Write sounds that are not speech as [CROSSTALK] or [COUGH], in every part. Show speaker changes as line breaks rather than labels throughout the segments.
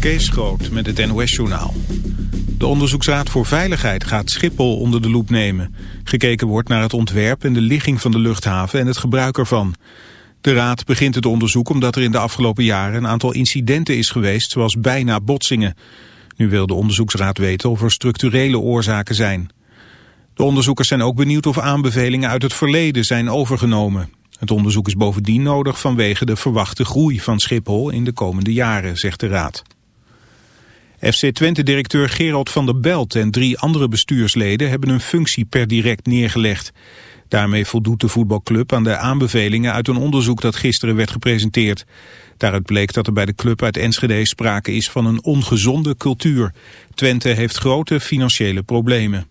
Kees Groot met het NOS-journaal. De Onderzoeksraad voor Veiligheid gaat Schiphol onder de loep nemen. Gekeken wordt naar het ontwerp en de ligging van de luchthaven en het gebruik ervan. De raad begint het onderzoek omdat er in de afgelopen jaren een aantal incidenten is geweest, zoals bijna botsingen. Nu wil de onderzoeksraad weten of er structurele oorzaken zijn. De onderzoekers zijn ook benieuwd of aanbevelingen uit het verleden zijn overgenomen. Het onderzoek is bovendien nodig vanwege de verwachte groei van Schiphol in de komende jaren, zegt de Raad. FC Twente-directeur Gerald van der Belt en drie andere bestuursleden hebben hun functie per direct neergelegd. Daarmee voldoet de voetbalclub aan de aanbevelingen uit een onderzoek dat gisteren werd gepresenteerd. Daaruit bleek dat er bij de club uit Enschede sprake is van een ongezonde cultuur. Twente heeft grote financiële problemen.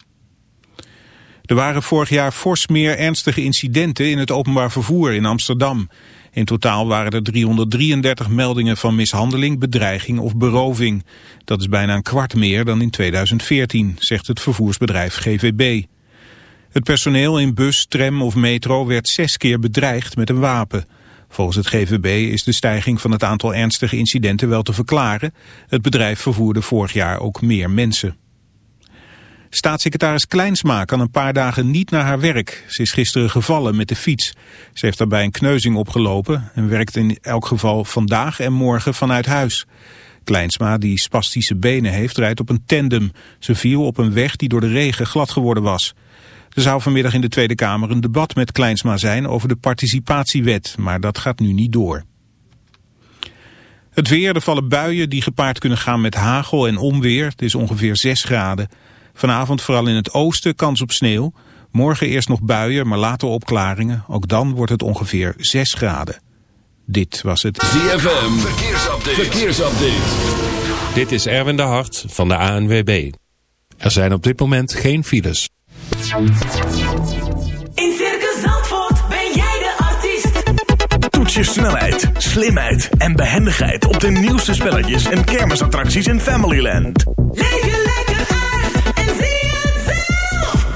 Er waren vorig jaar fors meer ernstige incidenten in het openbaar vervoer in Amsterdam. In totaal waren er 333 meldingen van mishandeling, bedreiging of beroving. Dat is bijna een kwart meer dan in 2014, zegt het vervoersbedrijf GVB. Het personeel in bus, tram of metro werd zes keer bedreigd met een wapen. Volgens het GVB is de stijging van het aantal ernstige incidenten wel te verklaren. Het bedrijf vervoerde vorig jaar ook meer mensen. Staatssecretaris Kleinsma kan een paar dagen niet naar haar werk. Ze is gisteren gevallen met de fiets. Ze heeft daarbij een kneuzing opgelopen en werkt in elk geval vandaag en morgen vanuit huis. Kleinsma, die spastische benen heeft, rijdt op een tandem. Ze viel op een weg die door de regen glad geworden was. Er zou vanmiddag in de Tweede Kamer een debat met Kleinsma zijn over de participatiewet, maar dat gaat nu niet door. Het weer, er vallen buien die gepaard kunnen gaan met hagel en onweer. Het is ongeveer 6 graden. Vanavond vooral in het oosten kans op sneeuw. Morgen eerst nog buien, maar later opklaringen. Ook dan wordt het ongeveer 6 graden. Dit was het
ZFM Verkeersupdate. Verkeersupdate.
Dit is Erwin de Hart van de ANWB. Er zijn op dit moment geen files.
In Circus Zandvoort ben jij de artiest.
Toets je snelheid, slimheid en behendigheid op de nieuwste spelletjes en kermisattracties in Familyland.
Leef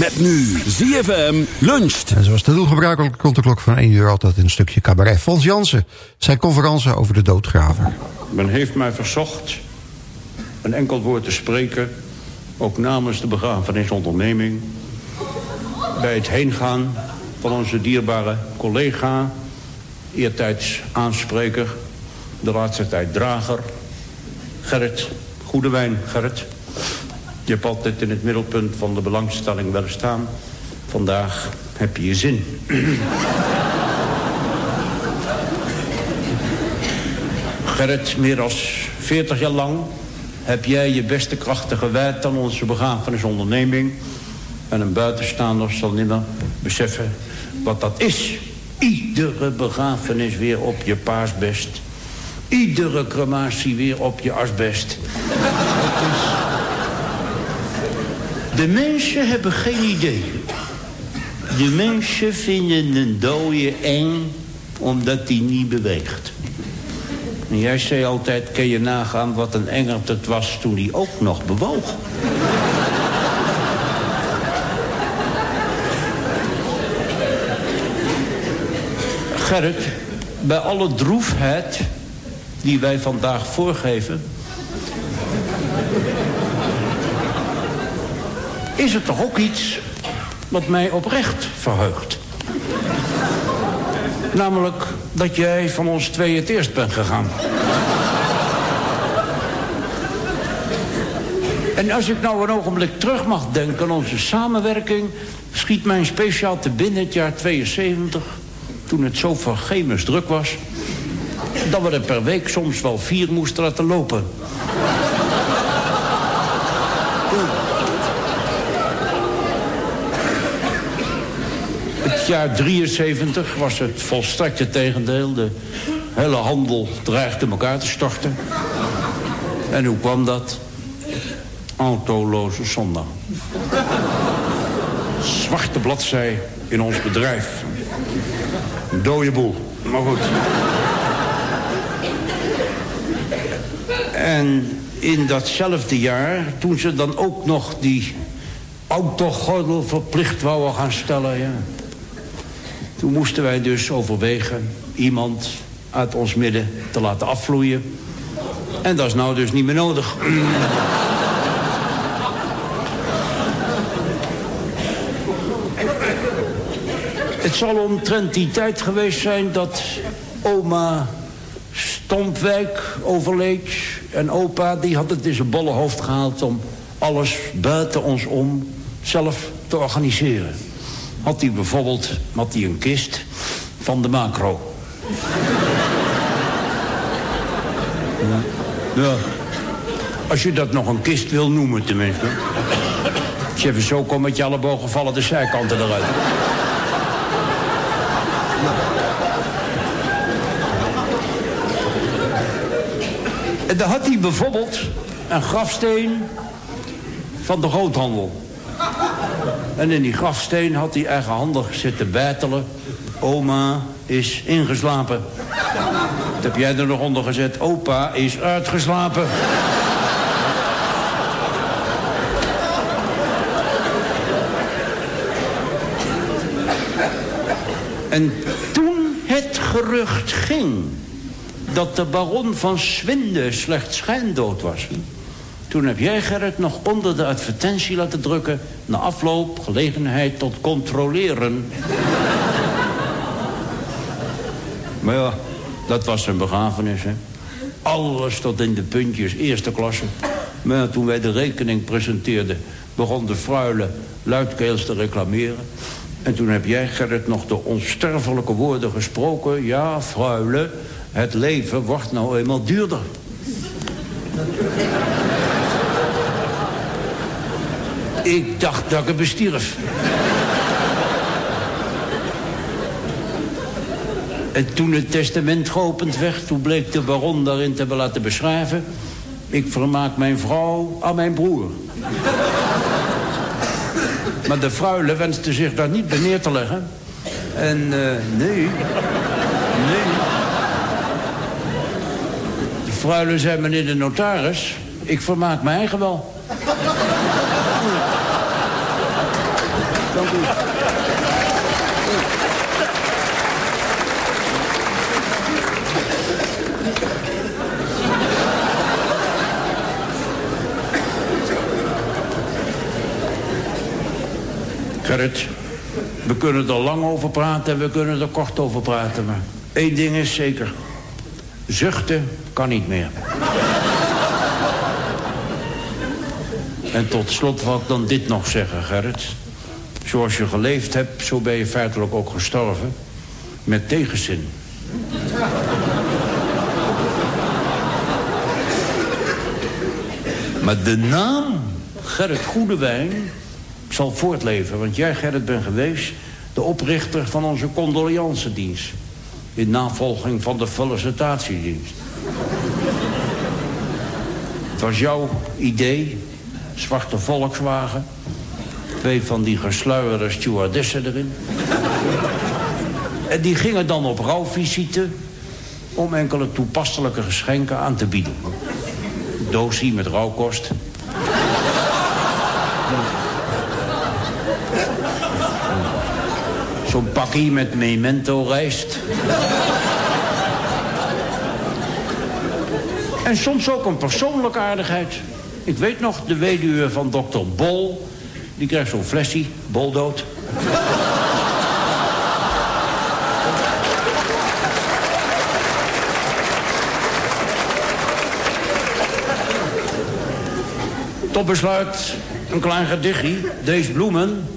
Met nu ZFM luncht.
En zoals te doen gebruikelijk komt de klok van 1 uur altijd een stukje cabaret. Fons Jansen, zijn conferentie over de doodgraver.
Men heeft mij verzocht een enkel woord te spreken... ook namens de begrafenisonderneming... bij het heengaan van onze dierbare collega... eertijds aanspreker, de laatste tijd drager... Gerrit Goedewijn. Gerrit, je hebt altijd in het middelpunt van de belangstelling willen staan. Vandaag heb je je zin. [CLEARS THROAT] Gerrit, meer dan 40 jaar lang heb jij je beste krachten gewijd aan onze begrafenisonderneming. En een buitenstaander zal nimmer beseffen wat dat is. Iedere begrafenis weer op je paasbest. Iedere crematie weer op je asbest. [CLEARS THROAT] De mensen hebben geen idee. De mensen vinden een dode eng omdat die niet beweegt. En jij zei altijd, kun je nagaan wat een engert het was toen hij ook nog bewoog. Gerrit, bij alle droefheid die wij vandaag voorgeven is het toch ook iets wat mij oprecht verheugt. Namelijk dat jij van ons twee het eerst bent gegaan. En als ik nou een ogenblik terug mag denken aan onze samenwerking... schiet mij speciaal te binnen het jaar 72... toen het zo vergemens druk was... dat we er per week soms wel vier moesten laten lopen. Het jaar 73 was het volstrekte tegendeel. De hele handel dreigde elkaar te storten. En hoe kwam dat? Autoloze zondag. Zwarte bladzij in ons bedrijf. Een dode boel. Maar goed. En in datzelfde jaar, toen ze dan ook nog die autogordel verplicht wouden gaan stellen... Ja, toen moesten wij dus overwegen iemand uit ons midden te laten afvloeien. En dat is nou dus niet meer nodig. [CLEARS THROAT] Het zal omtrent die tijd geweest zijn dat oma Stompwijk overleed. En opa die had het in zijn bolle hoofd gehaald om alles buiten ons om zelf te organiseren. Had hij bijvoorbeeld had hij een kist van de macro. Ja. ja. Als je dat nog een kist wil noemen tenminste. Als je even zo komt met je ellebogen vallen de zijkanten eruit. En dan had hij bijvoorbeeld een grafsteen van de groothandel. En in die grafsteen had hij eigenhandig zitten bijtelen. Oma is ingeslapen. Dat heb jij er nog onder gezet. Opa is uitgeslapen. En toen het gerucht ging dat de baron van Swinde slechts schijndood was... toen heb jij, Gerrit, nog onder de advertentie laten drukken... na afloop gelegenheid tot controleren. maar ja, dat was zijn begrafenis, hè. Alles tot in de puntjes, eerste klasse. Maar toen wij de rekening presenteerden... begon de fruile luidkeels te reclameren... En toen heb jij, Gerrit, nog de onsterfelijke woorden gesproken. Ja, fruile, het leven wordt nou eenmaal duurder. Ik dacht dat ik het bestierf. En toen het testament geopend werd, toen bleek de baron daarin te hebben laten beschrijven... ik vermaak mijn vrouw aan mijn broer. Maar de fruile wenste zich daar niet bij neer te leggen. En uh, nee, nee. De fruile zei, meneer de notaris... ik vermaak mijn eigen wel. Gerrit, we kunnen er lang over praten en we kunnen er kort over praten. Maar één ding is zeker. Zuchten kan niet meer. en tot slot wil ik dan dit nog zeggen, Gerrit. Zoals je geleefd hebt, zo ben je feitelijk ook gestorven. Met tegenzin. maar de naam Gerrit Goedewijn zal voortleven. Want jij, Gerrit, bent geweest de oprichter van onze condoliancedienst. In navolging van de felicitatiedienst. Het was jouw idee, zwarte Volkswagen. Twee van die gesluierde stewardessen erin. En die gingen dan op rouwvisite om enkele toepasselijke geschenken aan te bieden. Doosie met rouwkost. Zo'n pakkie met memento rijst. en soms ook een persoonlijke aardigheid. Ik weet nog, de weduwe van dokter Bol... die krijgt zo'n flesje, boldood. Tot besluit een klein gedichtje. Deze bloemen,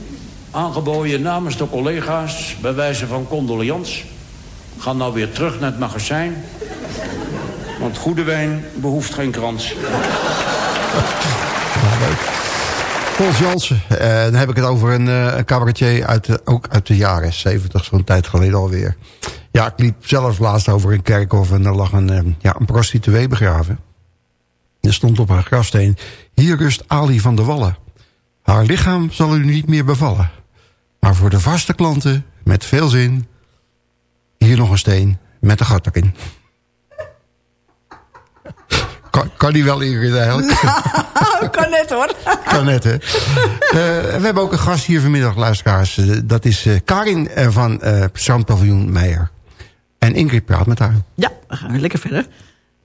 aangeboden namens de collega's... bij wijze van condolians... gaan nou weer terug naar het magazijn. Want goede wijn behoeft geen krans.
Paul Jansen, eh, dan heb ik het over een, een cabaretier uit de, ook uit de jaren 70, zo'n tijd geleden alweer. Ja, ik liep zelfs laatst over een kerkhof en er lag een, eh, ja, een prostituee begraven. Er stond op haar grafsteen, hier rust Ali van der Wallen. Haar lichaam zal u niet meer bevallen. Maar voor de vaste klanten, met veel zin, hier nog een steen met een gat erin. Kan, kan die wel Ingrid eigenlijk? [LAUGHS]
kan net hoor. [LAUGHS]
Kan net, hè? Eh, we hebben ook een gast hier vanmiddag, luisteraars. Eh, dat is eh, Karin van eh Strandpaviljoen Meijer. En Ingrid praat met haar.
Ja, we gaan weer lekker verder.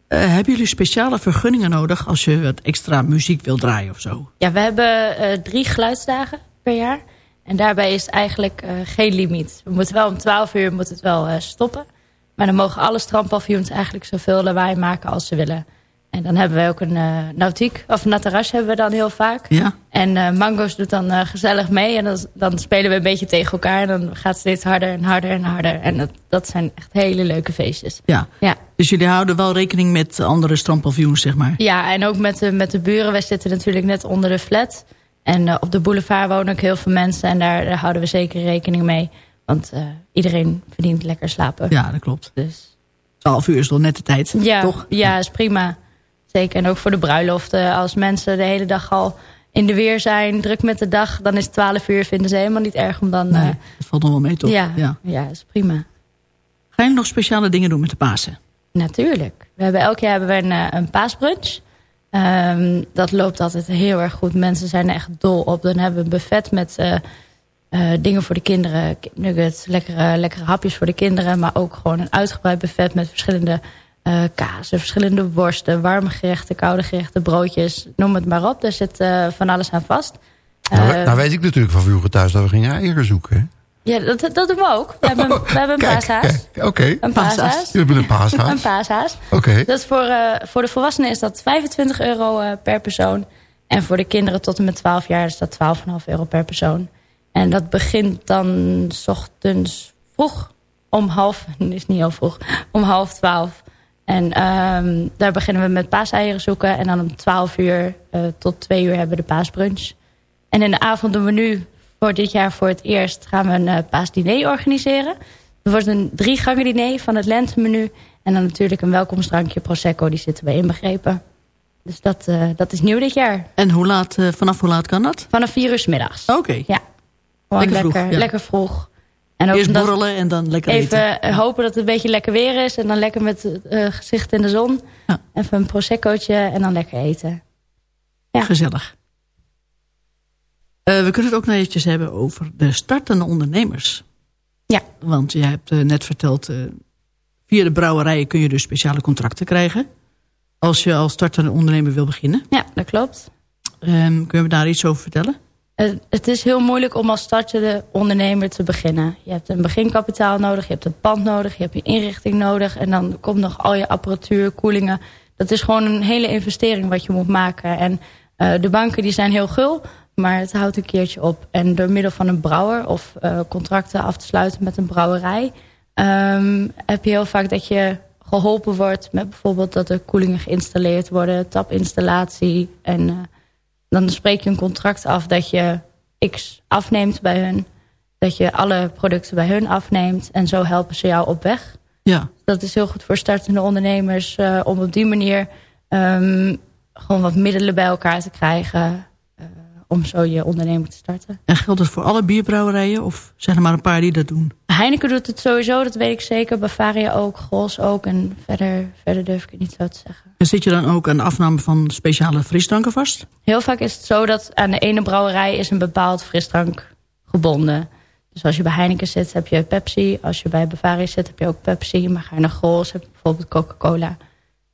Eh, hebben jullie speciale vergunningen nodig als je wat extra muziek wil draaien of zo?
Ja, we hebben eh, drie geluidsdagen per jaar. En daarbij is eigenlijk eh, geen limiet. We moeten wel om 12 uur moet het wel eh, stoppen. Maar dan mogen alle strandpaviljoens eigenlijk zoveel lawaai maken als ze willen. En dan hebben we ook een eh, nautiek, of een natterras hebben we dan heel vaak.
Ja.
En eh, Mango's doet dan eh, gezellig mee. En dan, dan spelen we een beetje tegen elkaar. En dan gaat het steeds harder en harder en harder. En dat, dat zijn echt hele leuke feestjes.
Ja.
Ja.
Dus jullie houden wel rekening met andere strandpaviljoens, zeg maar?
Ja, en ook met de, met de buren. Wij zitten natuurlijk net onder de flat. En op de boulevard wonen ook heel veel mensen. En daar, daar houden we zeker rekening mee. Want iedereen verdient lekker slapen.
Ja, dat klopt.
Dus
12 uur is toch net de tijd,
ja,
toch?
Ja, is prima. En ook voor de bruiloften. Als mensen de hele dag al in de weer zijn, druk met de dag... dan is 12 uur, vinden ze helemaal niet erg om dan...
Nee,
eh,
dat valt nog wel mee, toch?
ja, ja. is prima.
Gaan jullie nog speciale dingen doen met de Pasen?
Natuurlijk. We hebben, elk jaar hebben we een, eh, een paasbrunch. Ehm, dat loopt altijd heel erg goed. Mensen zijn er echt dol op. Dan hebben we een buffet met eh, dingen voor de kinderen. Nuggets, lekkere, lekkere hapjes voor de kinderen. Maar ook gewoon een uitgebreid buffet met verschillende eh kazen, verschillende worsten, warme gerechten, koude gerechten, broodjes. Noem het maar op. Daar zit eh, van alles aan vast.
Nou,
Eh,
nou weet ik natuurlijk van vroeger thuis dat we gingen eieren zoeken. hè?
ja, dat, dat doen we ook. We hebben, we hebben een
Kijk,
paashaas.
Oké.
Een paashaas.
Je hebt een paashaas.
Een paashaas.
Oké.
Dat is voor, voor de volwassenen is dat 25 euro per persoon. En voor de kinderen tot en met 12 jaar is dat 12,5 euro per persoon. En dat begint dan 's ochtends vroeg. Om half, [LAUGHS] is niet heel vroeg, om half 12. En ehm, daar beginnen we met paaseieren zoeken. En dan om 12 uur eh, tot 2 uur hebben we de paasbrunch. En in de avond doen we nu voor dit jaar voor het eerst gaan we een eh, paasdiner organiseren. Er wordt een drie gangen diner van het lentemenu. En dan natuurlijk een welkomstdrankje Prosecco, die zitten bij inbegrepen. Dus dat, eh, dat is nieuw dit jaar.
En hoe laat, vanaf hoe laat kan dat?
Vanaf vier uur 's middags.
Oké.
Ja. Gewoon
Lekker
lekker,
vroeg, ja.
lekker vroeg. En ook
Eerst borrelen en dan lekker eten.
Even eh, hopen dat het een beetje lekker weer is. En dan lekker met het eh, gezicht in de zon.
Ja.
Even een proseccootje en dan lekker eten. Ja.
Gezellig. Eh, we kunnen het ook nog eventjes hebben over de startende ondernemers.
Ja.
Want je hebt net verteld... via de brouwerijen kun je dus speciale contracten krijgen. Als je als startende ondernemer wil beginnen.
Ja, dat klopt.
Ehm, kun je daar iets over vertellen?
Het is heel moeilijk om als startende ondernemer te beginnen. Je hebt een beginkapitaal nodig, je hebt een pand nodig, je hebt je inrichting nodig. En dan komt nog al je apparatuur, koelingen. Dat is gewoon een hele investering wat je moet maken. En eh, de banken die zijn heel gul, maar het houdt een keertje op. En door middel van een brouwer of eh, contracten af te sluiten met een brouwerij... ehm, heb je heel vaak dat je geholpen wordt met bijvoorbeeld dat er koelingen geïnstalleerd worden, tapinstallatie. En eh, dan spreek je een contract af dat je X afneemt bij hun. Dat je alle producten bij hun afneemt. En zo helpen ze jou op weg.
Ja.
Dat is heel goed voor startende ondernemers. eh, om op die manier ehm, gewoon wat middelen bij elkaar te krijgen. eh, om zo je onderneming te starten.
En geldt het voor alle bierbrouwerijen? Of zijn er maar een paar die dat doen?
Heineken doet het sowieso, dat weet ik zeker. Bavaria ook, Gros ook. En verder, verder durf ik het niet zo te zeggen.
En zit je dan ook aan de afname van speciale frisdranken vast?
Heel vaak is het zo dat aan de ene brouwerij is een bepaald frisdrank gebonden. Dus als je bij Heineken zit, heb je Pepsi. Als je bij Bavaria zit, heb je ook Pepsi. Maar ga je naar Grols, heb je bijvoorbeeld Coca-Cola.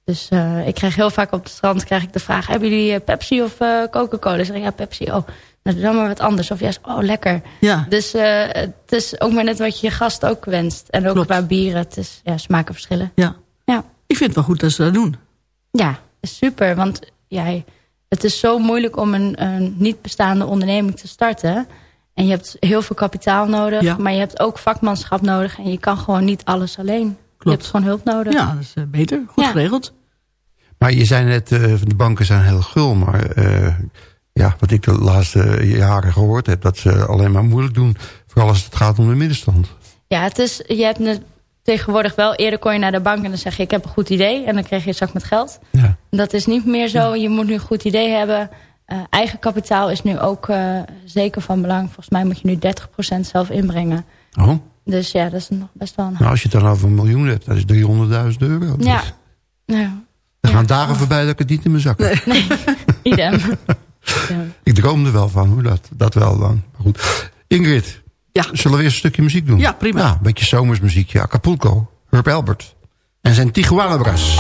Dus eh, ik krijg heel vaak op het strand krijg ik de vraag... hebben jullie eh, Pepsi of eh, Coca-Cola? Zeg ik, ja, Pepsi. Oh, nou, dan maar wat anders. Of juist, oh, lekker.
Ja.
Dus het is ook maar net wat je je gast ook wenst. En ook
Klopt.
qua bieren. Het is ja, smaken verschillen.
Ja.
Ja.
Ik vind het wel goed dat ze dat doen.
Ja, super. Want jij, het is zo moeilijk om een, een niet bestaande onderneming te starten. En je hebt heel veel kapitaal nodig.
Ja.
Maar je hebt ook vakmanschap nodig. En je kan gewoon niet alles alleen. Je hebt gewoon hulp nodig.
Ja, dat is eh, beter. Goed
Ja.
geregeld.
Maar je zei net, eh, de banken zijn heel gul. Maar eh, ja, wat ik de laatste jaren gehoord heb... dat ze alleen maar moeilijk doen. Vooral als het gaat om de middenstand.
Ja, het is, je hebt net tegenwoordig wel... Eerder kon je naar de bank en dan zeg je... ik heb een goed idee. En dan kreeg je een zak met geld.
Ja.
Dat is niet meer zo. Je moet nu een goed idee hebben. Eh, eigen kapitaal is nu ook eh, zeker van belang. Volgens mij moet je nu 30% zelf inbrengen.
Oh,
Dus ja, dat is nog best wel een...
nou als je het dan over een miljoen hebt, dat is 300.000 euro.
ja.
Dus
ja,
er gaan dagen voorbij dat ik het niet in mijn zak heb. [LAUGHS]
idem. Ja.
Ik droomde wel van, hoe dat, dat wel dan. Maar goed. Ingrid,
Ja.
zullen we eerst een stukje muziek doen?
Ja, prima.
Ja, een beetje zomersmuziekje. Acapulco, Herb Albert. En zijn Tijuana Brass.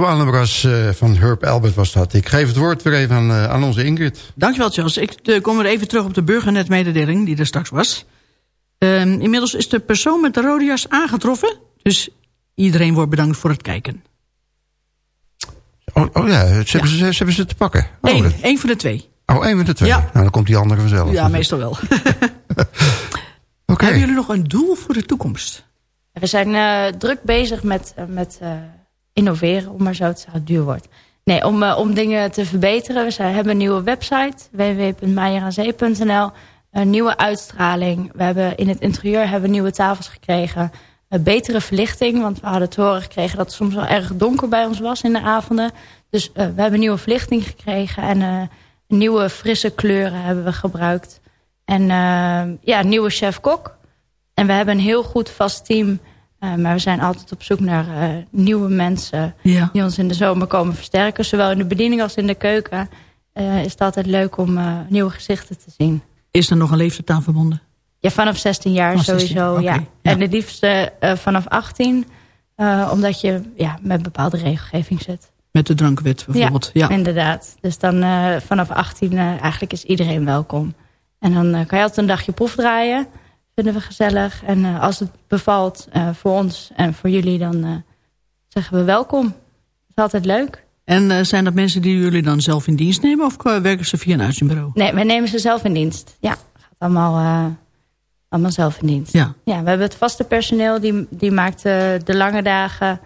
Brass eh, van Herb Albert was dat. Ik geef het woord weer even aan, eh, aan onze Ingrid.
Dankjewel, Charles. Ik eh, kom weer even terug op de burgernetmededeling die er straks was. Ehm, inmiddels is de persoon met de rode jas aangetroffen. Dus iedereen wordt bedankt voor het kijken.
Oh, oh ja, ze, Hebben ze, ze hebben ze te pakken. Oh,
Eén,
dat-
één van de twee.
oh één van de twee.
Ja.
Nou, dan komt die andere vanzelf.
Ja, meestal wel. [LAUGHS]
Oké.
Hebben jullie nog een doel voor de toekomst?
We zijn eh, druk bezig met, met eh, innoveren, om maar zo te duur wordt. Nee, om, eh, om dingen te verbeteren. We hebben een nieuwe website, www.meijeranzee.nl. Een nieuwe uitstraling. We hebben in het interieur hebben we nieuwe tafels gekregen. Betere verlichting, want we hadden te horen gekregen dat het soms wel erg donker bij ons was in de avonden. Dus eh, we hebben nieuwe verlichting gekregen en eh, nieuwe frisse kleuren hebben we gebruikt. En ja, nieuwe chef-kok. En we hebben een heel goed vast team Eh, maar we zijn altijd op zoek naar eh, nieuwe mensen
Ja.
die ons in de zomer komen versterken. Zowel in de bediening als in de keuken eh, is het altijd leuk om nieuwe gezichten te zien.
Is er nog een leeftijd aan verbonden?
Ja, vanaf 16 jaar
Vanaf 16,
sowieso. ja.
ja.
En het liefste vanaf 18, eh, omdat je ja, met bepaalde regelgeving zit.
Met de drankwet bijvoorbeeld. Ja.
inderdaad. Dus dan vanaf 18 eh, eigenlijk is iedereen welkom. En dan kan je altijd een dagje proef draaien. Vinden we gezellig. En eh, als het bevalt eh, voor ons en voor jullie, dan eh, zeggen we welkom. Dat is altijd leuk.
En zijn dat mensen die jullie dan zelf in dienst nemen... of werken ze via een uitzendbureau?
Nee, wij nemen ze zelf in dienst. Ja, gaat allemaal, allemaal zelf in dienst.
Ja.
Ja, we hebben het vaste personeel, die, die maakt de lange dagen.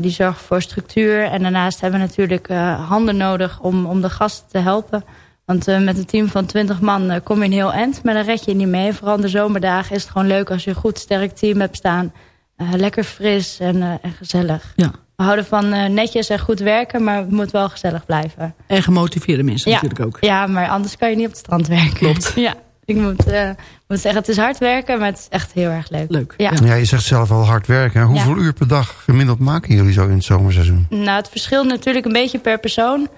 die zorgt voor structuur. En daarnaast hebben we natuurlijk handen nodig om, om de gasten te helpen. Want eh, met een team van 20 man eh, kom je een heel eind. Maar dan red je niet mee. Vooral de zomerdagen is het gewoon leuk als je een goed sterk team hebt staan. Eh, lekker fris en, eh, en gezellig.
Ja.
We houden van eh, netjes en goed werken, maar het moet wel gezellig blijven.
En gemotiveerde mensen
Ja.
natuurlijk ook.
Ja, maar anders kan je niet op het strand werken.
Klopt. [LAUGHS]
Ja, ik moet, eh, moet zeggen, het is hard werken, maar het is echt heel erg leuk.
Leuk.
Ja.
Ja, je zegt zelf al hard werken. hè? Hoeveel
Ja.
uur per dag gemiddeld maken jullie zo in het zomerseizoen?
Nou, het verschilt natuurlijk een beetje per persoon.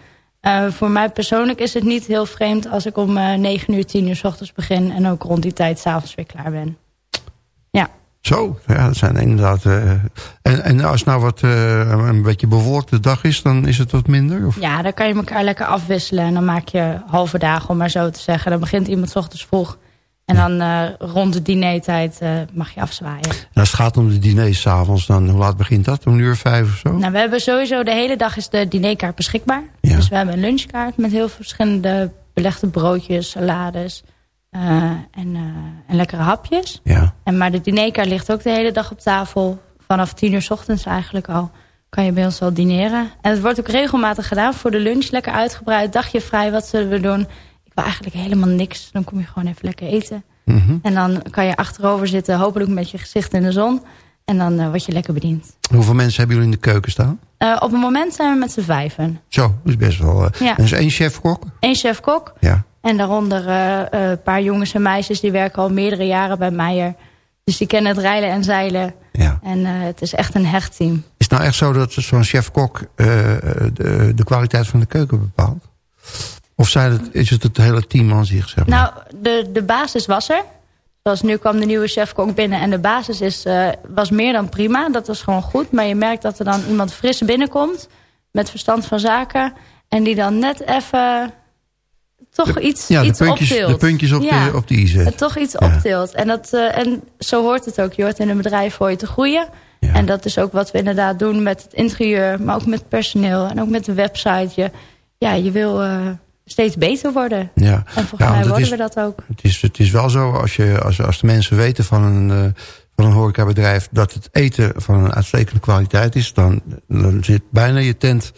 Eh, voor mij persoonlijk is het niet heel vreemd als ik om eh 9 uur, 10 uur s ochtends begin... en ook rond die tijd s'avonds weer klaar ben. Ja.
Zo, ja, dat zijn inderdaad... eh, en, en als het nou wat eh, een beetje bewolkte dag is, dan is het wat minder? Of?
ja, dan kan je elkaar lekker afwisselen... en dan maak je halve dagen, om maar zo te zeggen. Dan begint iemand 's ochtends vroeg... en dan eh, rond de dinertijd eh, mag je afzwaaien.
En als het gaat om de diners s'avonds, dan hoe laat begint dat? Om een uur vijf of zo?
Nou, we hebben sowieso de hele dag is de dinerkaart beschikbaar. Dus we hebben een lunchkaart met heel veel verschillende belegde broodjes, salades eh, en, en lekkere hapjes.
Ja.
En, maar de dinerkaart ligt ook de hele dag op tafel. Vanaf tien uur s ochtends eigenlijk al kan je bij ons al dineren. En het wordt ook regelmatig gedaan voor de lunch. Lekker uitgebreid, dagje vrij, wat zullen we doen? Eigenlijk helemaal niks. Dan kom je gewoon even lekker eten.
Mhm.
En dan kan je achterover zitten, hopelijk met je gezicht in de zon. En dan eh, word je lekker bediend.
Hoeveel mensen hebben jullie in de keuken staan?
Eh, op het moment zijn we met z'n vijven.
Zo, dat is best wel...
Ja.
Er is één chef-kok?
Eén chef-kok.
Ja.
En daaronder een paar jongens en meisjes die werken al meerdere jaren bij Meijer. Dus die kennen het rijlen en zeilen.
Ja.
En het is echt een hecht team.
Is het nou echt zo dat zo'n chef-kok de, de kwaliteit van de keuken bepaalt? Of zijn het, is het het hele team aan zich, zeg maar?
Nou, de, de basis was er. Zoals nu kwam de nieuwe chef-kok binnen. En de basis is, eh, was meer dan prima. Dat was gewoon goed. Maar je merkt dat er dan iemand fris binnenkomt. Met verstand van zaken. En die dan net even toch iets,
ja, de
iets
puntjes,
optilt.
de puntjes op,
Ja.
de, op de i zet.
Toch iets
Ja.
optilt. En, dat, eh, en zo hoort het ook. Je hoort in een bedrijf voor je te groeien. En dat is ook wat we inderdaad doen met het interieur. Maar ook met personeel. En ook met de website. Je, ja, je wil eh, steeds beter worden.
Ja.
En volgens
Ja, want
mij
het
worden
is-
we dat ook.
Het is, het is wel zo, als, je, als, als de mensen weten van een, eh, van een horecabedrijf... dat het eten van een uitstekende kwaliteit is... dan, dan zit bijna je tent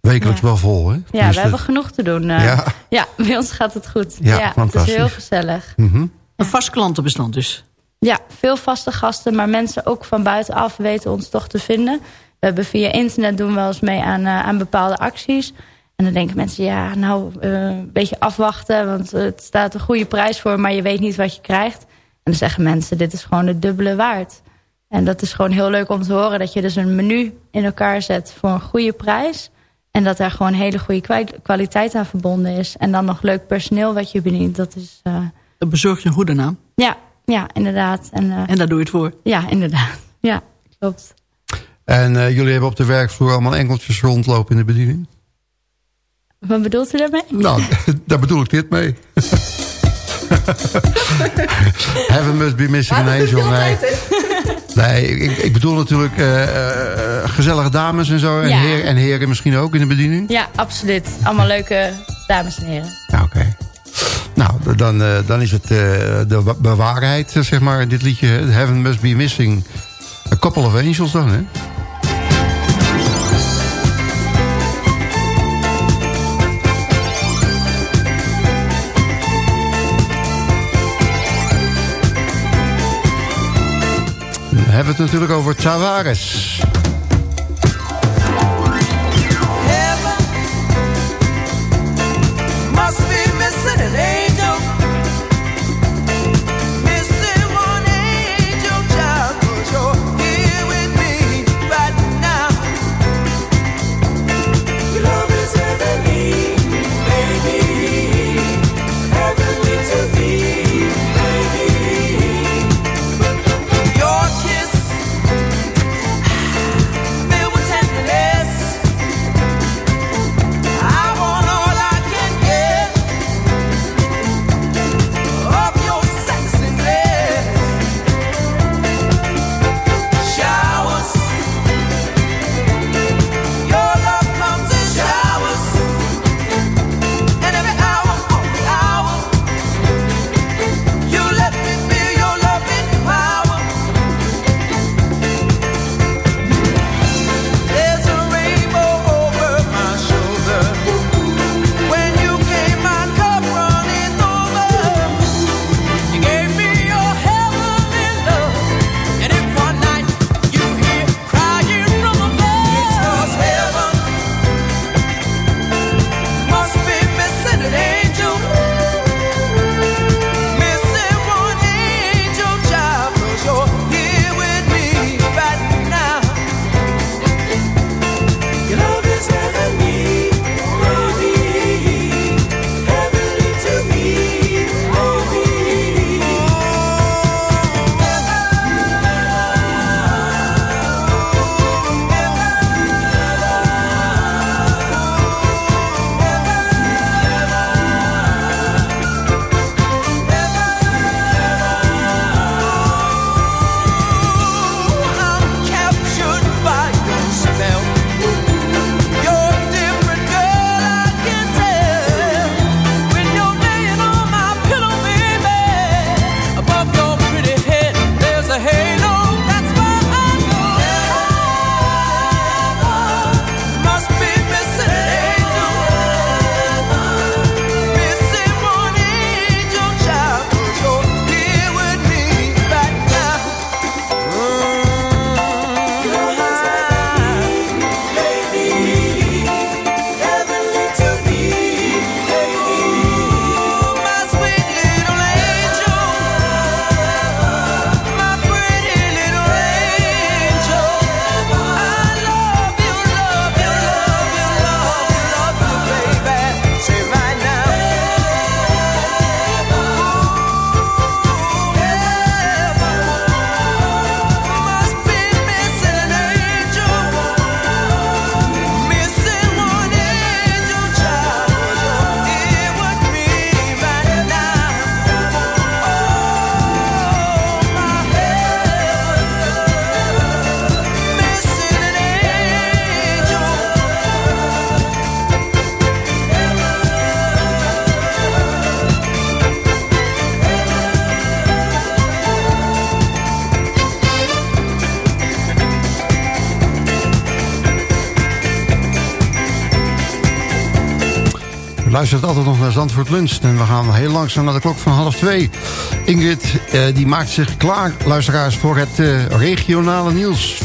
wekelijks
Ja.
wel vol. Hè?
Ja,
Dus
we
dat-
hebben genoeg te doen. eh.
Ja.
ja, [LAUGHS] bij ons gaat het goed.
Ja,
het
fantastisch.
is heel gezellig.
Mhm.
Een vast klantenbestand dus.
Ja, veel vaste gasten, maar mensen ook van buitenaf weten ons toch te vinden. We hebben via internet doen we wel eens mee aan, eh, aan bepaalde acties. En dan denken mensen, ja, nou, eh, een beetje afwachten, want het staat een goede prijs voor, maar je weet niet wat je krijgt. En dan zeggen mensen, dit is gewoon het dubbele waard. En dat is gewoon heel leuk om te horen, dat je dus een menu in elkaar zet voor een goede prijs. En dat daar gewoon hele goede kwa- kwaliteit aan verbonden is. En dan nog leuk personeel wat je bedient. Dat is, eh,
Dan bezorg je een goede naam.
ja, ja, inderdaad. En, eh,
En daar doe je het voor.
ja, inderdaad. Ja, klopt.
En eh, jullie hebben op de werkvloer allemaal enkeltjes rondlopen in de bediening?
Wat bedoelt u daarmee?
Nou, [LAUGHS] daar bedoel ik dit mee. [LAUGHS] Heaven must be missing an angel. Nee, [LAUGHS] nee ik, ik bedoel natuurlijk eh, eh, gezellige dames en zo. En,
Ja.
heer, en heren misschien ook in de bediening.
Ja, absoluut. Allemaal leuke dames en heren.
Ja, Oké. Nou, dan, eh, dan is het eh, de wa- bewaarheid, eh, zeg maar, dit liedje. Heaven must be missing a couple of angels dan, hè? Hebben we het natuurlijk over Tavares.
Luistert altijd nog naar Zandvoort Lunch. En we gaan heel langzaam naar de klok van half twee. Ingrid eh, die maakt zich klaar, luisteraars, voor het eh, regionale nieuws.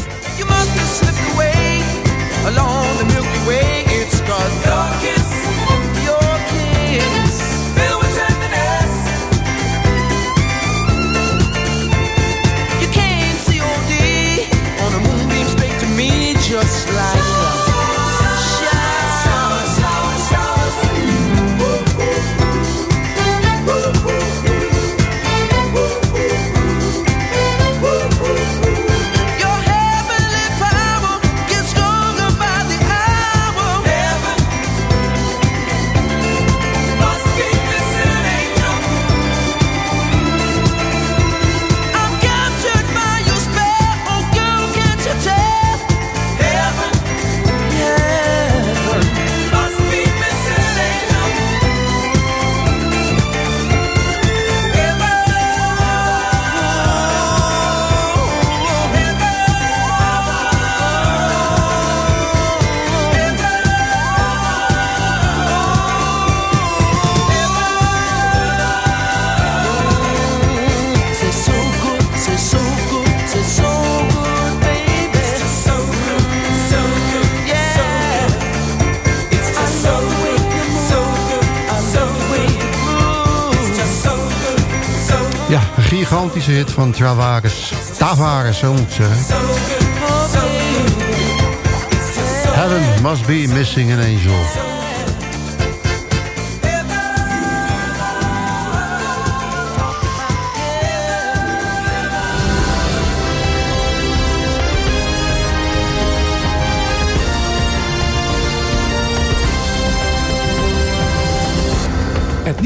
Gigantische hit van Travares. Tavares, zo moet ik zeggen. Heaven must be missing an angel.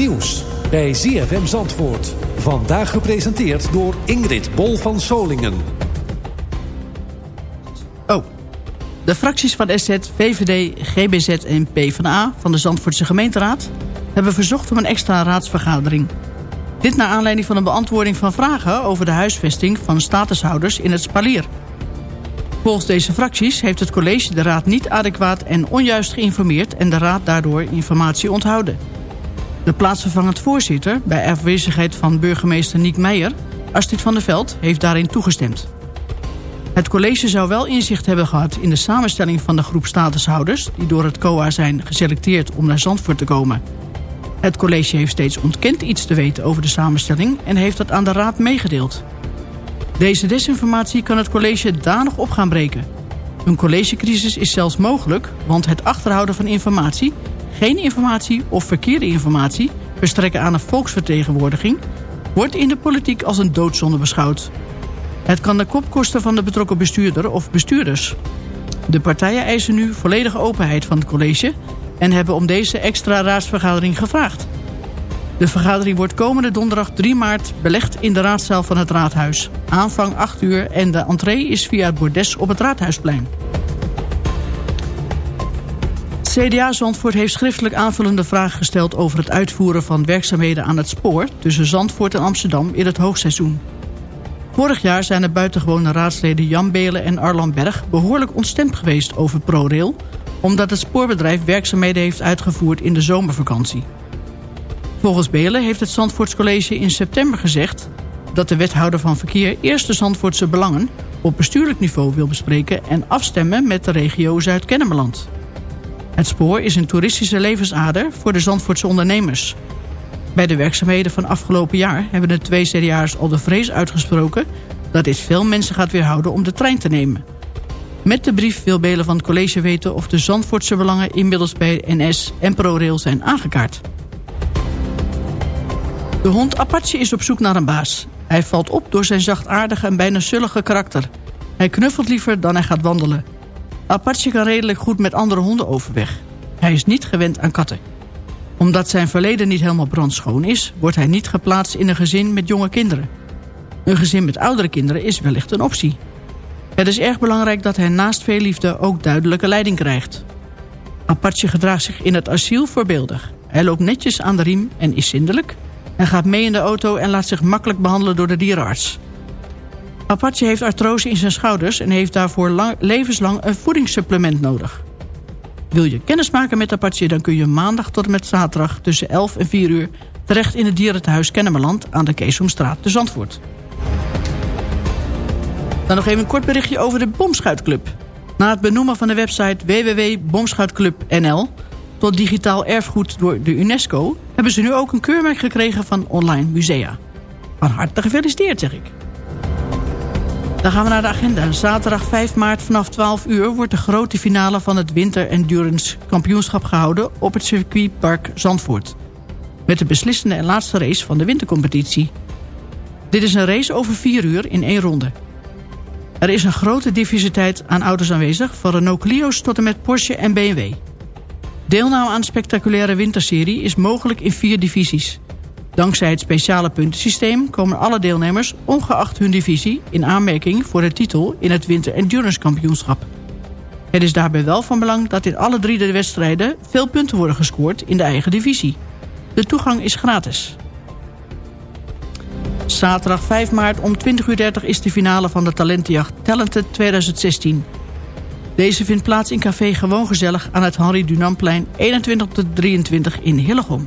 Nieuws bij ZFM Zandvoort. Vandaag gepresenteerd door Ingrid Bol van Solingen.
Oh. De fracties van SZ, VVD, GBZ en PvdA van de Zandvoortse gemeenteraad... hebben verzocht om een extra raadsvergadering. Dit naar aanleiding van een beantwoording van vragen... over de huisvesting van statushouders in het Spalier. Volgens deze fracties heeft het college de raad niet adequaat en onjuist geïnformeerd... en de raad daardoor informatie onthouden. De plaatsvervangend voorzitter, bij afwezigheid van burgemeester Niek Meijer... Astrid van der Veld, heeft daarin toegestemd. Het college zou wel inzicht hebben gehad in de samenstelling van de groep statushouders... die door het COA zijn geselecteerd om naar Zandvoort te komen. Het college heeft steeds ontkend iets te weten over de samenstelling... en heeft dat aan de raad meegedeeld. Deze desinformatie kan het college danig op gaan breken. Een collegecrisis is zelfs mogelijk... want het achterhouden van informatie, geen informatie of verkeerde informatie... verstrekken aan een volksvertegenwoordiging... wordt in de politiek als een doodzonde beschouwd... Het kan de kop kosten van de betrokken bestuurder of bestuurders. De partijen eisen nu volledige openheid van het college... en hebben om deze extra raadsvergadering gevraagd. De vergadering wordt komende donderdag 3 maart belegd in de raadzaal van het raadhuis. Aanvang 8 uur en de entree is via het bordes op het raadhuisplein. CDA Zandvoort heeft schriftelijk aanvullende vragen gesteld... over het uitvoeren van werkzaamheden aan het spoor... tussen Zandvoort en Amsterdam in het hoogseizoen. Vorig jaar zijn de buitengewone raadsleden Jan Belen en Arlan Berg... behoorlijk ontstemd geweest over ProRail... omdat het spoorbedrijf werkzaamheden heeft uitgevoerd in de zomervakantie. Volgens Belen heeft het Zandvoortscollege in september gezegd... dat de wethouder van verkeer eerst de Zandvoortse belangen... op bestuurlijk niveau wil bespreken... en afstemmen met de regio Zuid-Kennemerland. Het spoor is een toeristische levensader voor de Zandvoortse ondernemers... Bij de werkzaamheden van afgelopen jaar hebben de twee CDA's al de vrees uitgesproken... dat dit veel mensen gaat weerhouden om de trein te nemen. Met de brief wil Belen van het college weten of de Zandvoortse belangen inmiddels bij NS en ProRail zijn aangekaart. De hond Apache is op zoek naar een baas. Hij valt op door zijn zachtaardige en bijna zullige karakter. Hij knuffelt liever dan hij gaat wandelen. Apache kan redelijk goed met andere honden overweg. Hij is niet gewend aan katten omdat zijn verleden niet helemaal brandschoon is... wordt hij niet geplaatst in een gezin met jonge kinderen. Een gezin met oudere kinderen is wellicht een optie. Het is erg belangrijk dat hij naast veel liefde ook duidelijke leiding krijgt. Apache gedraagt zich in het asiel voorbeeldig. Hij loopt netjes aan de riem en is zindelijk. Hij gaat mee in de auto en laat zich makkelijk behandelen door de dierenarts. Apache heeft artrose in zijn schouders... en heeft daarvoor lang, levenslang een voedingssupplement nodig. Wil je kennismaken met Apache, dan kun je maandag tot en met zaterdag tussen 11 en 4 uur terecht in het dierentehuis Kennemerland aan de Keesomstraat te Zandvoort. Dan nog even een kort berichtje over de Bomschuitclub. Na het benoemen van de website www.bomschuitclub.nl tot digitaal erfgoed door de UNESCO... hebben ze nu ook een keurmerk gekregen van online musea. Van harte gefeliciteerd, zeg ik. Dan gaan we naar de agenda. Zaterdag 5 maart vanaf 12 uur wordt de grote finale van het Winter Endurance Kampioenschap gehouden op het circuitpark Zandvoort. Met de beslissende en laatste race van de wintercompetitie. Dit is een race over 4 uur in één ronde. Er is een grote diversiteit aan auto's aanwezig, van Renault Clio's tot en met Porsche en BMW. Deelname aan de spectaculaire winterserie is mogelijk in vier divisies. Dankzij het speciale puntensysteem komen alle deelnemers, ongeacht hun divisie, in aanmerking voor de titel in het Winter Endurance Kampioenschap. Het is daarbij wel van belang dat in alle drie de wedstrijden veel punten worden gescoord in de eigen divisie. De toegang is gratis. Zaterdag 5 maart om 20.30 uur is de finale van de talentenjacht Talented 2016. Deze vindt plaats in café Gewoon Gezellig aan het Henri Dunamplein 21 tot 23 in Hillegom.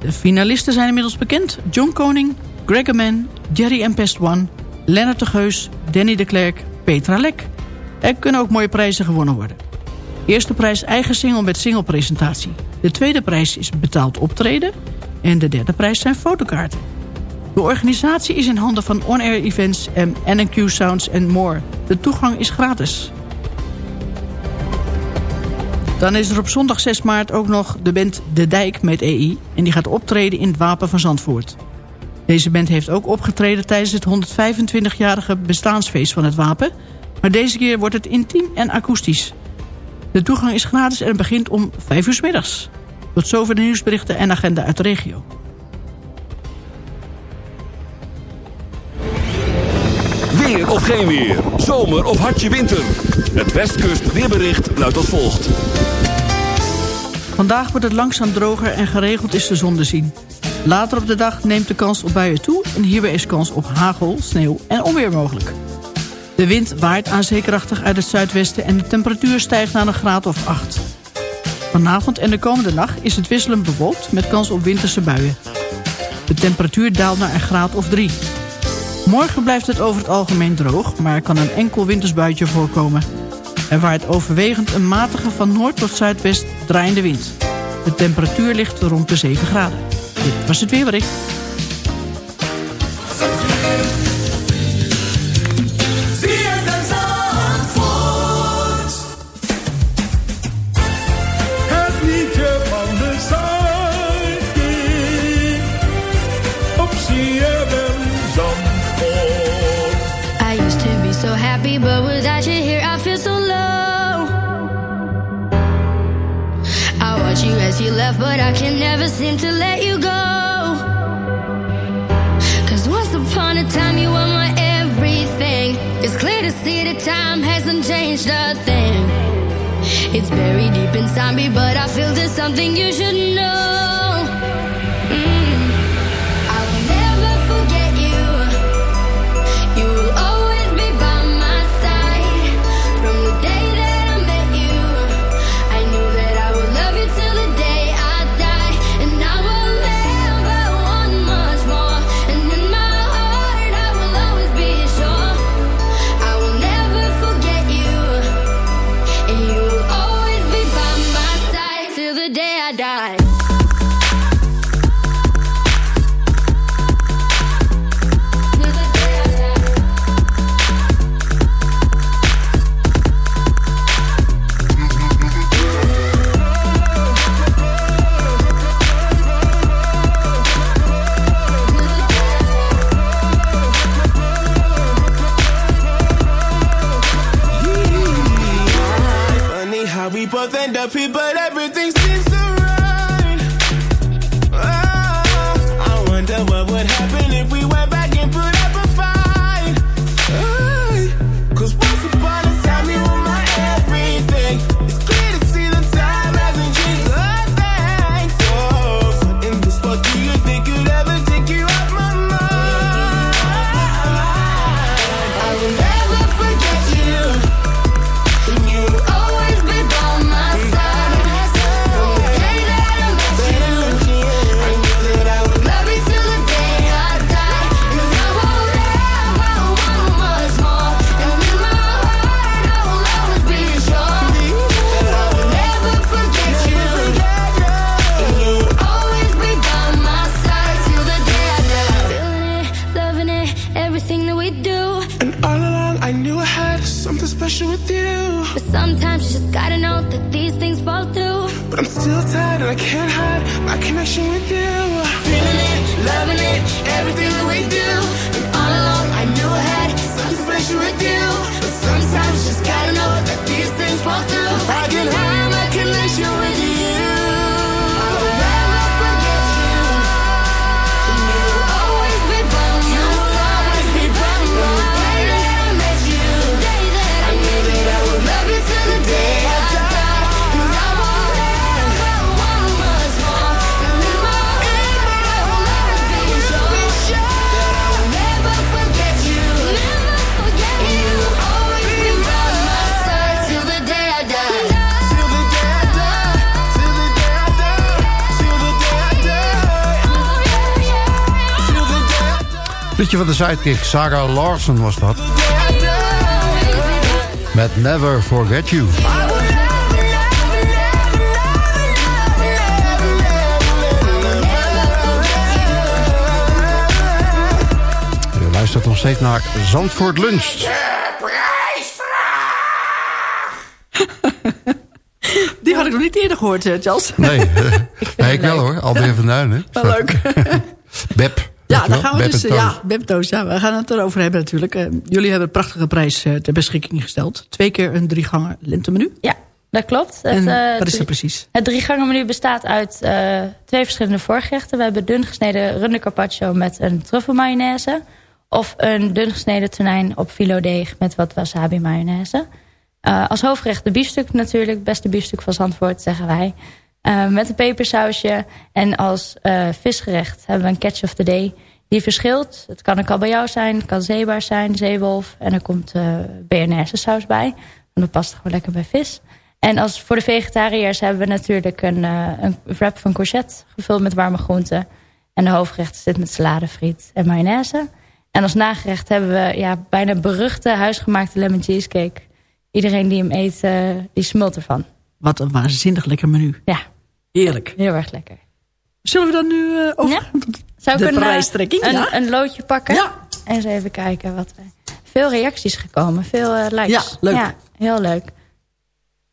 De finalisten zijn inmiddels bekend. John Koning, Gregorman, Jerry M. Pest One, Lennart de Geus, Danny de Klerk, Petra Lek. Er kunnen ook mooie prijzen gewonnen worden. Eerste prijs eigen single met singlepresentatie. De tweede prijs is betaald optreden. En de derde prijs zijn fotokaarten. De organisatie is in handen van On Air Events en NQ Sounds and More. De toegang is gratis. Dan is er op zondag 6 maart ook nog de band De Dijk met EI. En die gaat optreden in het Wapen van Zandvoort. Deze band heeft ook opgetreden tijdens het 125-jarige bestaansfeest van het Wapen. Maar deze keer wordt het intiem en akoestisch. De toegang is gratis en begint om 5 uur middags. Tot zover de nieuwsberichten en agenda uit de regio.
Weer of geen weer. Zomer of hartje winter. Het Westkust weerbericht luidt als volgt.
Vandaag wordt het langzaam droger en geregeld is de zon te zien. Later op de dag neemt de kans op buien toe... en hierbij is kans op hagel, sneeuw en onweer mogelijk. De wind waait aanzekerachtig uit het zuidwesten... en de temperatuur stijgt naar een graad of 8. Vanavond en de komende nacht is het wisselend bewolkt... met kans op winterse buien. De temperatuur daalt naar een graad of 3. Morgen blijft het over het algemeen droog... maar er kan een enkel wintersbuitje voorkomen... Er waait overwegend een matige van noord tot zuidwest draaiende wind. De temperatuur ligt rond de 7 graden. Dit was het weerbericht.
Left, but I can never seem to let you go. Cause once upon a time, you were my everything. It's clear to see that time hasn't changed a thing. It's buried deep inside me, but I feel there's something you should know.
people
Liedje van de sidekick, Sarah Larson was dat. Met Never Forget You. Je luistert nog steeds naar Zandvoort Lunch. [LAUGHS]
Die had ik nog niet eerder gehoord, eh, Charles.
Nee, [LAUGHS] eh, nee ik wel hoor. Alweer van Duinen. [LAUGHS]
Wel leuk.
Beb.
Daar
wel?
gaan we dus. Ja, Beb Toos, ja, we gaan het erover hebben natuurlijk. Eh, jullie hebben een prachtige prijs eh, ter beschikking gesteld. Twee keer een drieganger lentemenu.
Ja, dat klopt. Het,
En
eh,
wat is dat precies?
Het driegangenmenu bestaat uit eh, twee verschillende voorgerechten. We hebben dun gesneden runde carpaccio met een truffelmayonaise. Of een dun gesneden tonijn op filodeeg met wat wasabi mayonaise. Eh, als hoofdgerecht de biefstuk natuurlijk. Het beste biefstuk van Zandvoort, zeggen wij. Eh, met een pepersausje. En als eh, visgerecht hebben we een catch of the day. Die verschilt. Het kan een kabeljauw zijn, het kan zeebaar zijn, zeewolf. En er komt eh BNR's saus bij. En dat past gewoon lekker bij vis. En als voor de vegetariërs hebben we natuurlijk een, eh, een wrap van courgette gevuld met warme groenten. En de hoofdgerecht zit met salade, friet en mayonaise. En als nagerecht hebben we ja, bijna beruchte huisgemaakte lemon cheesecake. Iedereen die hem eet, eh, die smult ervan.
Wat een waanzinnig lekker menu.
Ja.
Heerlijk.
Heel erg lekker.
Zullen we dan nu eh over
Zou
de
een, eh,
prijstrekking?
een,
ja?
een loodje pakken? Ja. En eens even kijken. Wat we... Veel reacties gekomen, veel eh, likes.
Ja, leuk.
Ja, heel leuk.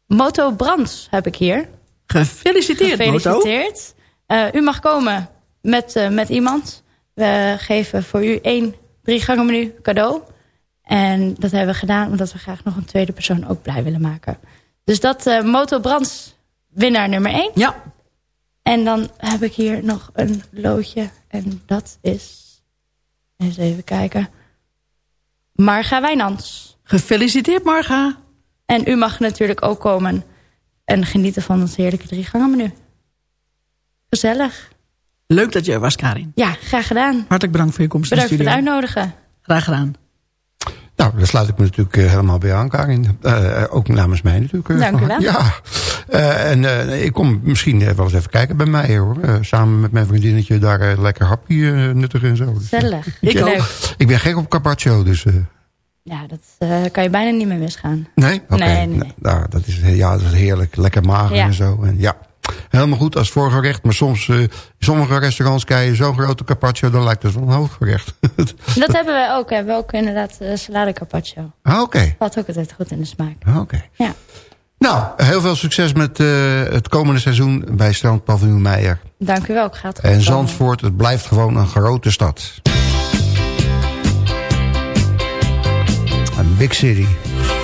Moto Brands heb ik hier.
Gefeliciteerd, Moto.
Gefeliciteerd. Eh, u mag komen met, met iemand. We geven voor u één drie gangen menu cadeau. En dat hebben we gedaan omdat we graag nog een tweede persoon ook blij willen maken. Dus dat eh Moto Brands winnaar nummer één.
Ja.
En dan heb ik hier nog een loodje. En dat is... Eens even kijken. Marga Wijnands.
Gefeliciteerd, Marga.
En u mag natuurlijk ook komen en genieten van ons heerlijke drie gangen menu. Gezellig.
Leuk dat je er was, Karin.
Ja, graag gedaan.
Hartelijk bedankt voor je komst
Bedankt voor het uitnodigen.
Graag gedaan.
Nou, daar sluit ik me natuurlijk eh, helemaal bij aan, Karin. Eh, ook namens mij natuurlijk. eh,
Dank u wel. [LAUGHS]
Ja. Eh, en eh, ik kom misschien eh, wel eens even kijken bij mij, hoor. Samen met mijn vriendinnetje daar lekker hapje nuttigen en zo. Dus,
Gezellig.
ik, ik ben gek op carpaccio, dus...
Ja, dat kan je bijna niet meer misgaan.
nee? Oké.
Nee, nee, nee.
Nou, dat is, ja, dat is heerlijk. Lekker mager
Ja.
en zo. En ja, helemaal goed als voorgerecht. Maar soms, in sommige restaurants krijg je zo'n grote carpaccio... dan lijkt het wel een hoofdgerecht. [LAUGHS]
Dat hebben we ook. We hebben ook inderdaad salade carpaccio.
Ah, Oké.
Valt ook altijd goed in de smaak.
Ah, Oké.
Ja.
Nou, heel veel succes met eh, het komende seizoen bij Strandpaviljoen Meijer.
Dank u wel. Ik ga het
En. Zandvoort, het blijft gewoon een grote stad. Een big city.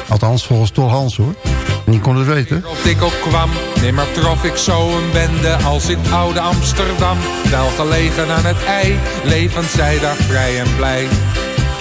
Althans, volgens Tol Hans hoor. En die kon het weten.
Of ik ook kwam, nimmer trof ik zo een bende als in oude Amsterdam. Wel gelegen aan het ei, levend zij daar vrij en blij.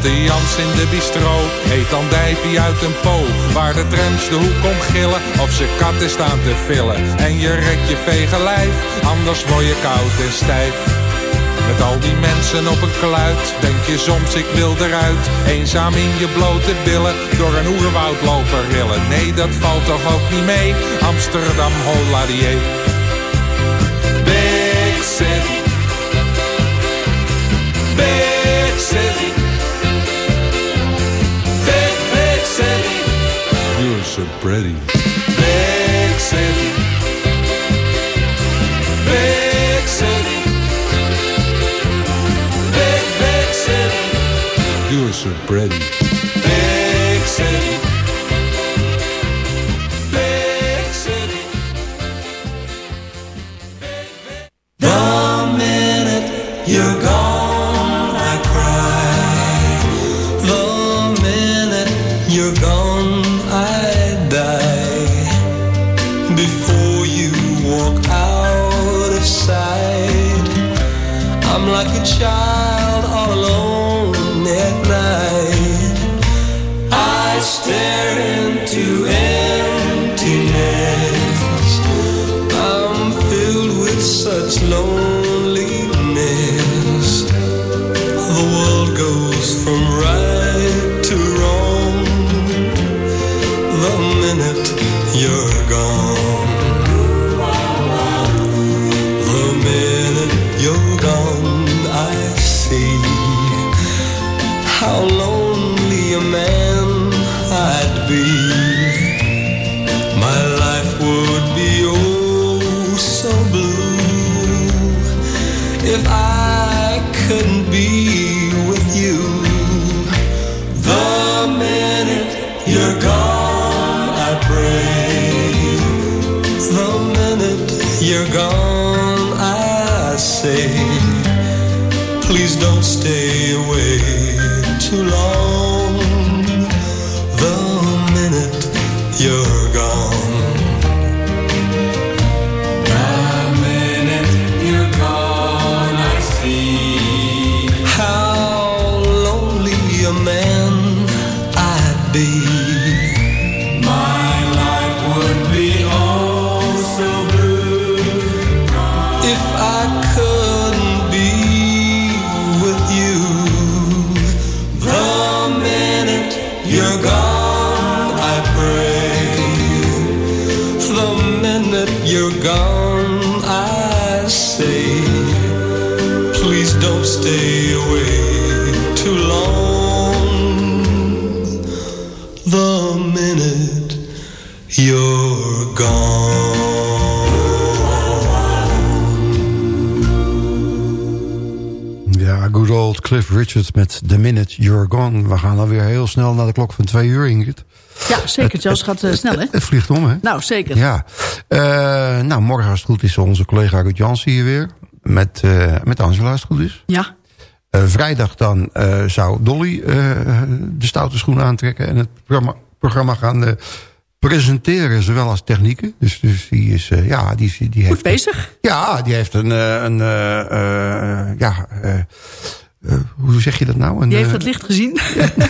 Tante Jans in de bistro eet andijvie uit een poog. Waar de trams de hoek om gillen of ze katten staan te villen. En je rekt je vege lijf, anders word je koud en stijf. Met al die mensen op een kluit, denk je soms ik wil eruit. Eenzaam in je blote billen, door een oerwoud lopen rillen. Nee, dat valt toch ook niet mee, Amsterdam Holladier. Big City. Big City. You're so pretty. Big city. Big city. Big, big city. You're so pretty. Big city.
Blue if I couldn't be with you. The minute you're gone, I pray. The minute you're gone, I say, please don't stay away too long.
Cliff Richard met The Minute You're Gone. We gaan dan weer heel snel naar de klok van twee uur, Ingrid.
Ja, zeker. Zelfs gaat eh, snel, hè?
Het vliegt om, hè?
Nou, zeker.
Ja. Eh, nou, morgen als het goed is onze collega Ruud Jansen hier weer. Met, eh, met Angela als het goed is.
Ja.
Vrijdag dan zou Dolly de stoute schoen aantrekken... en het programma, programma gaan presenteren, zowel als technieken. Dus, dus die is, ja, die, die heeft...
Goed bezig.
Ja, die heeft een, een ja, eh, eh, hoe zeg je dat nou? Een,
Die heeft
eh,
het licht gezien.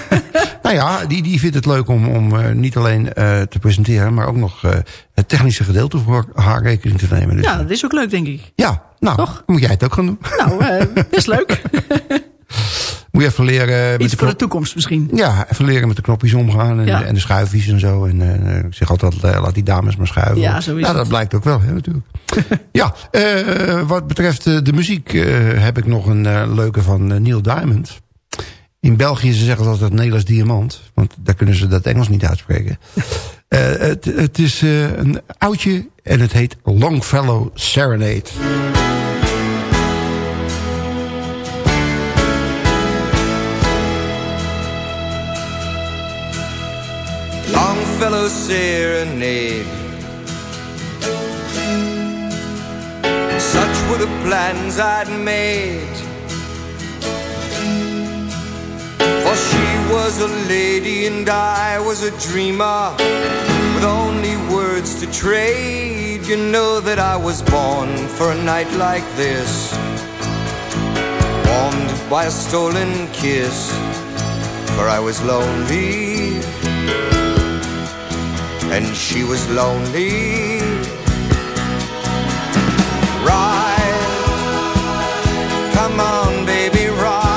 [LAUGHS]
nou ja, die, die vindt het leuk om, om eh, niet alleen eh, te presenteren... maar ook nog eh, het technische gedeelte voor haar rekening te nemen. Dus,
Ja, dat is ook leuk, denk ik.
ja, nou, moet jij het ook gaan doen.
Nou, eh, best leuk. [LAUGHS]
Moet je even leren... met
Iets
de
voor de toekomst misschien.
Ja, even leren met de knopjes omgaan en,
Ja.
en de schuifjes en zo. En eh, ik zeg altijd, eh, laat die dames maar schuiven.
Ja, zo is
ja, dat blijkt ook wel, hè, natuurlijk. [LAUGHS] ja, eh, wat betreft eh, de muziek eh, heb ik nog een eh, leuke van eh, Neil Diamond. In België ze zeggen ze altijd Nederlands diamant. Want daar kunnen ze dat Engels niet uitspreken. [LAUGHS] Eh, het, het is eh, een oudje en het heet Longfellow Serenade.
Longfellow serenade. Such were the plans I'd made. For she was a lady and I was a dreamer with only words to trade. You know that I was born for a night like this, warmed by a stolen kiss. For I was lonely and she was lonely. Ride, come on, baby, ride.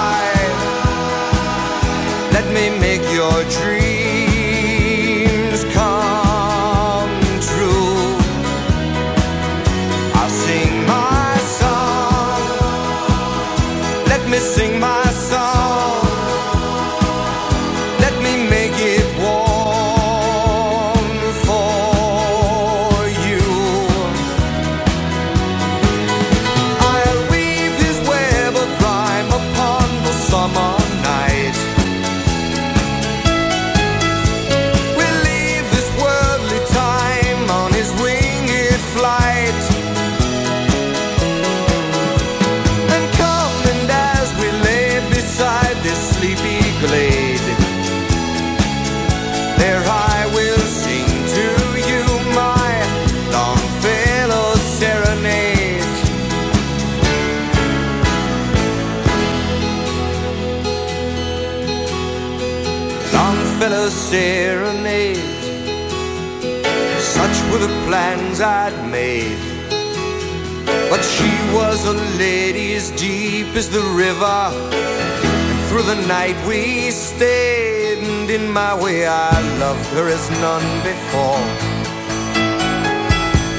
Her as none before.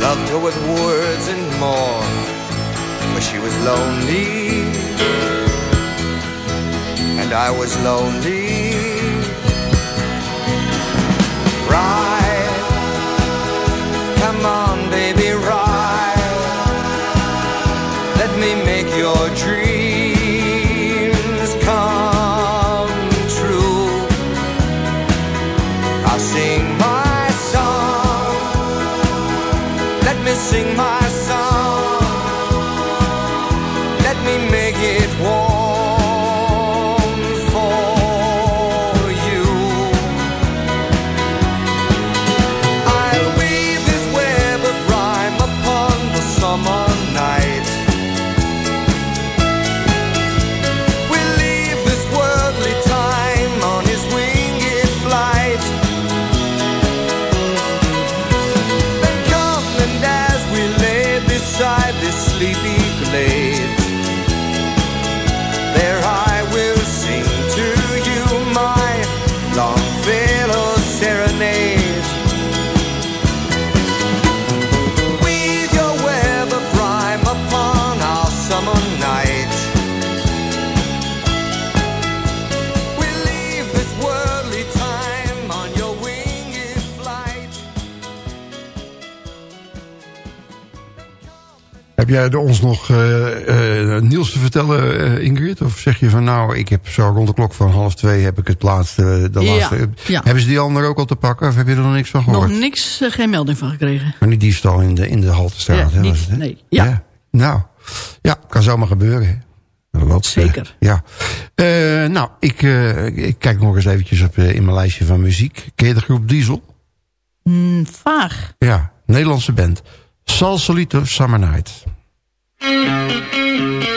Loved her with words and more, for she was lonely, and I was lonely.
Heb jij er ons nog eh, eh, nieuws te vertellen, eh, Ingrid? Of zeg je van nou, ik heb zo rond de klok van half twee heb ik het laatste, de
Ja,
laatste.
ja.
Hebben ze die ander ook al te pakken of heb je er nog niks van gehoord?
Nog niks, geen melding van gekregen.
Maar die diefstal in de, in de Haltestraat,
Ja, niet- nee, ja.
Nou, ja, kan zomaar gebeuren. hè. Loopt, eh,
Zeker.
ja. Nou, ik, ik kijk nog eens eventjes op, in mijn lijstje van muziek. Ken je de groep Diesel?
Mm, vaag.
Ja, Nederlandse band. Salsolito Summer Night.
You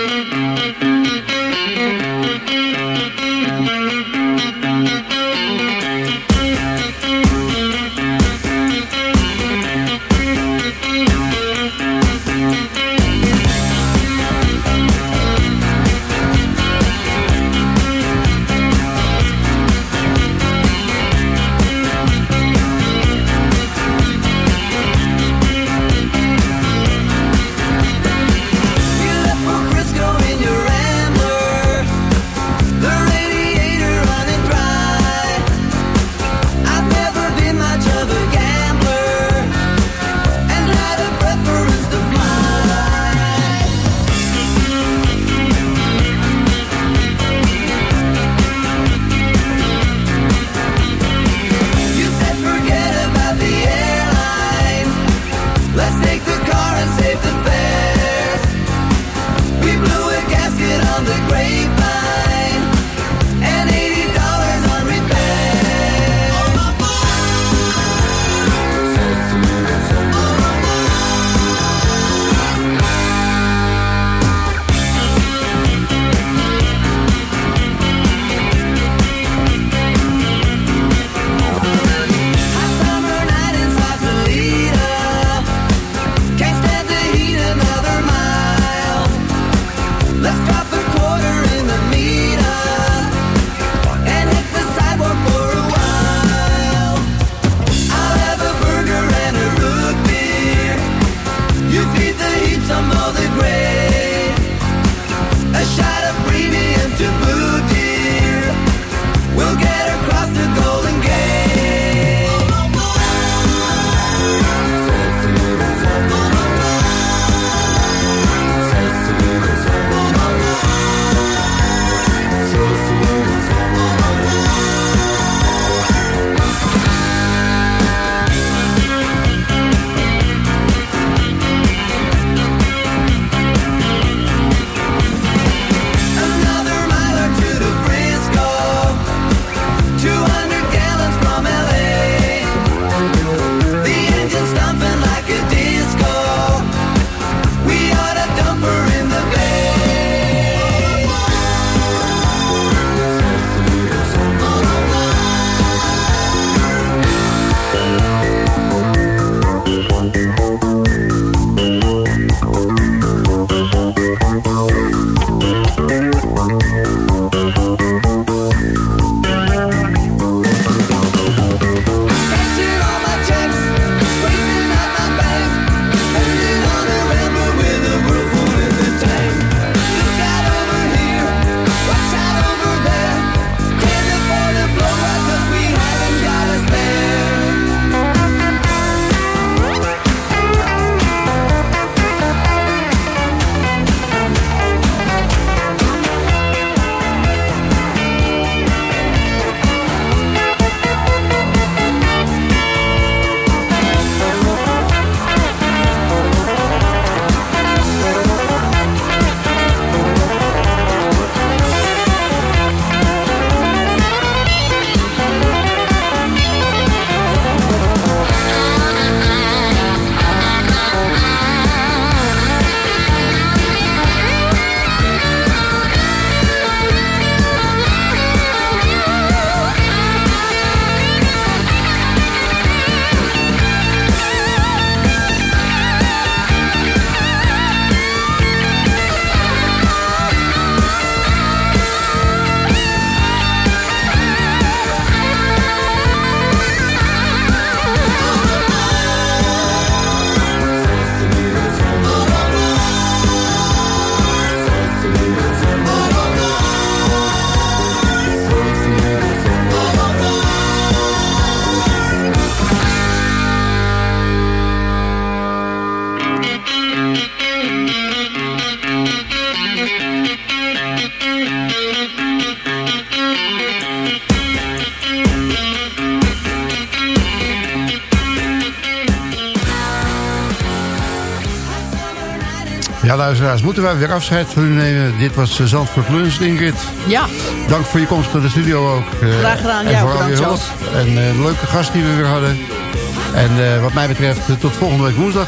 luisteraars, moeten wij weer afscheid van u nemen. Dit was eh, Zandvoort Lunch, Ingrid.
Ja.
Dank voor je komst naar de studio ook. Eh,
Graag gedaan.
En
Ja,
vooral
bedankt,
je hulp. En eh, leuke gast die we weer hadden. En wat mij betreft, tot volgende week woensdag.